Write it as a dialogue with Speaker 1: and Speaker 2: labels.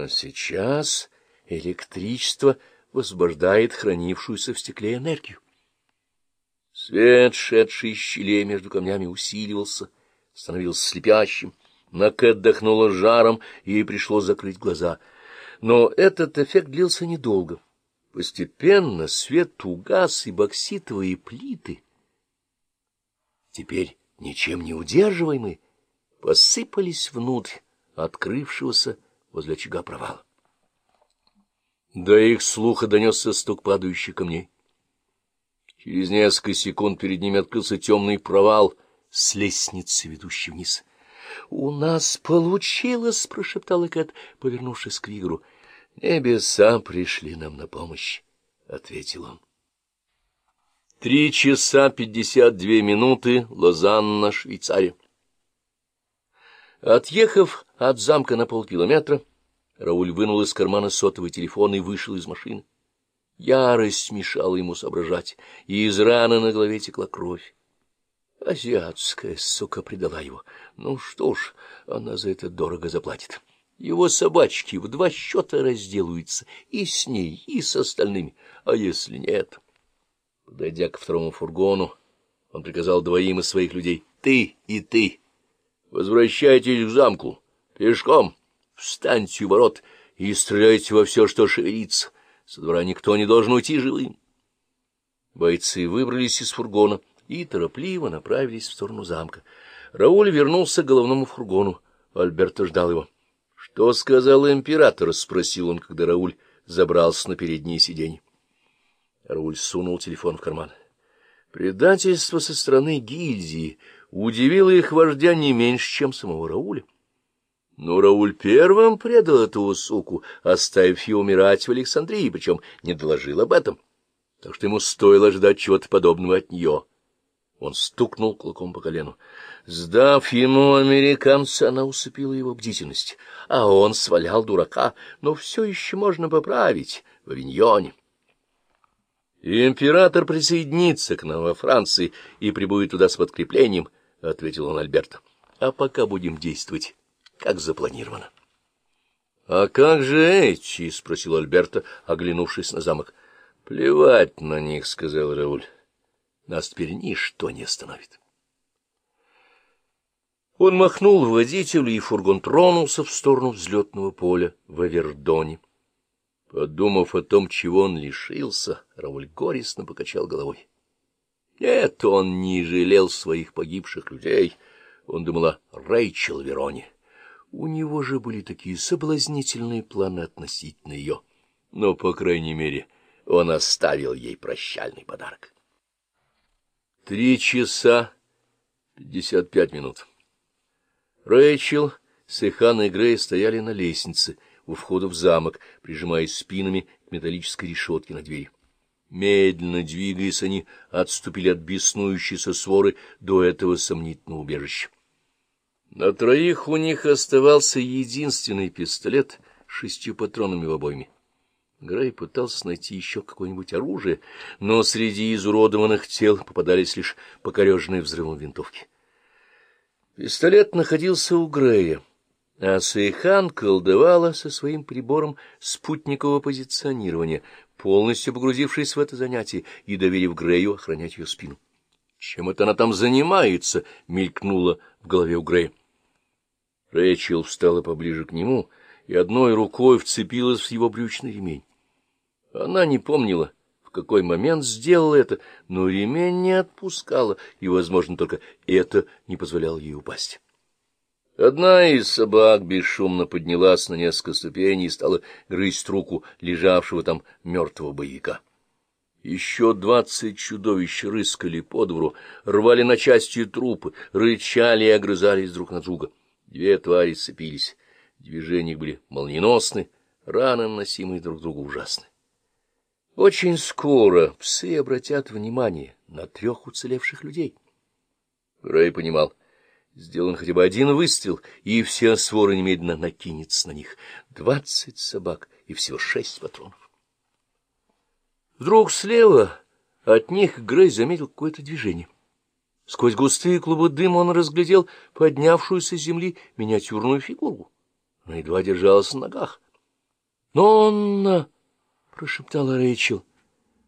Speaker 1: А сейчас электричество высвобождает хранившуюся в стекле энергию. Свет, шедший из щелей между камнями, усиливался, становился слепящим. Накэ отдохнула жаром, и ей пришлось закрыть глаза. Но этот эффект длился недолго. Постепенно свет угас, и бокситовые плиты, теперь ничем не удерживаемые, посыпались внутрь открывшегося возле очага провала. До их слуха донесся стук падающих камней. Через несколько секунд перед ними открылся темный провал с лестницы, ведущей вниз. — У нас получилось! — прошептала Кэт, повернувшись к Вигру. — Небеса пришли нам на помощь, — ответил он. Три часа пятьдесят две минуты, Лозанна, Швейцария. Отъехав от замка на полкилометра, Рауль вынул из кармана сотовый телефон и вышел из машины. Ярость мешала ему соображать, и из раны на голове текла кровь. Азиатская сука предала его. Ну что ж, она за это дорого заплатит. Его собачки в два счета разделаются и с ней, и с остальными. А если нет... Подойдя к второму фургону, он приказал двоим из своих людей «Ты и ты! Возвращайтесь к замку! Пешком! Встаньте у ворот и стреляйте во все, что шевелится! Со двора никто не должен уйти живым!» Бойцы выбрались из фургона и торопливо направились в сторону замка. Рауль вернулся к головному фургону. Альберто ждал его. — Что сказал император? — спросил он, когда Рауль забрался на переднее сиденье. Рауль сунул телефон в карман. Предательство со стороны гильдии удивило их вождя не меньше, чем самого Рауля. Но Рауль первым предал эту суку, оставив ее умирать в Александрии, причем не доложил об этом. Так что ему стоило ждать чего-то подобного от нее. Он стукнул кулаком по колену. Сдав ему американца, она усыпила его бдительность, а он свалял дурака, но все еще можно поправить в авиньоне. Император присоединится к нам во Франции и прибудет туда с подкреплением, — ответил он Альберто. — А пока будем действовать, как запланировано. — А как же эти? — спросил Альберто, оглянувшись на замок. — Плевать на них, — сказал Рауль. — Нас теперь ничто не остановит. Он махнул водителю, и фургон тронулся в сторону взлетного поля в Авердоне. Подумав о том, чего он лишился, Рауль горестно покачал головой. Нет, он не жалел своих погибших людей. Он думал о Рэйчел Вероне. У него же были такие соблазнительные планы относительно ее. Но, по крайней мере, он оставил ей прощальный подарок. Три часа пятьдесят пять минут. Рэйчел, Сэхан и Грей стояли на лестнице — у входа в замок, прижимаясь спинами к металлической решетке на двери. Медленно двигаясь, они отступили от беснующейся своры до этого сомнительного убежища. На троих у них оставался единственный пистолет с шестью патронами в обойме. Грей пытался найти еще какое-нибудь оружие, но среди изуродованных тел попадались лишь покореженные взрывом винтовки. Пистолет находился у Грея. А Сейхан колдовала со своим прибором спутникового позиционирования, полностью погрузившись в это занятие и доверив Грею охранять ее спину. «Чем это она там занимается?» — мелькнуло в голове у Грея. Рэчел встала поближе к нему и одной рукой вцепилась в его брючный ремень. Она не помнила, в какой момент сделала это, но ремень не отпускала, и, возможно, только это не позволяло ей упасть. Одна из собак бесшумно поднялась на несколько ступеней и стала грызть руку лежавшего там мертвого боевика. Еще двадцать чудовищ рыскали по двору, рвали на части трупы, рычали и огрызались друг на друга. Две твари сцепились. Движения были молниеносны, раны, наносимые друг другу, ужасны. Очень скоро псы обратят внимание на трех уцелевших людей. Рэй понимал, Сделан хотя бы один выстрел, и вся свора немедленно накинется на них. Двадцать собак и всего шесть патронов. Вдруг слева от них Грей заметил какое-то движение. Сквозь густые клубы дыма он разглядел поднявшуюся с земли миниатюрную фигуру. Она едва держалась на ногах. «Нонна!» — прошептала Рэйчел.